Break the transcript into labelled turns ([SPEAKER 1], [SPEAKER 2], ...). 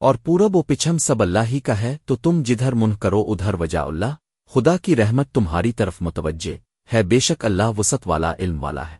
[SPEAKER 1] اور پورب و پچھم سب اللہ ہی کا ہے، تو تم جدھر منہ کرو ادھر وجا اللہ۔ خدا کی رحمت تمہاری طرف متوجہ ہے، بے شک اللہ وسط والا، علم والا ہے۔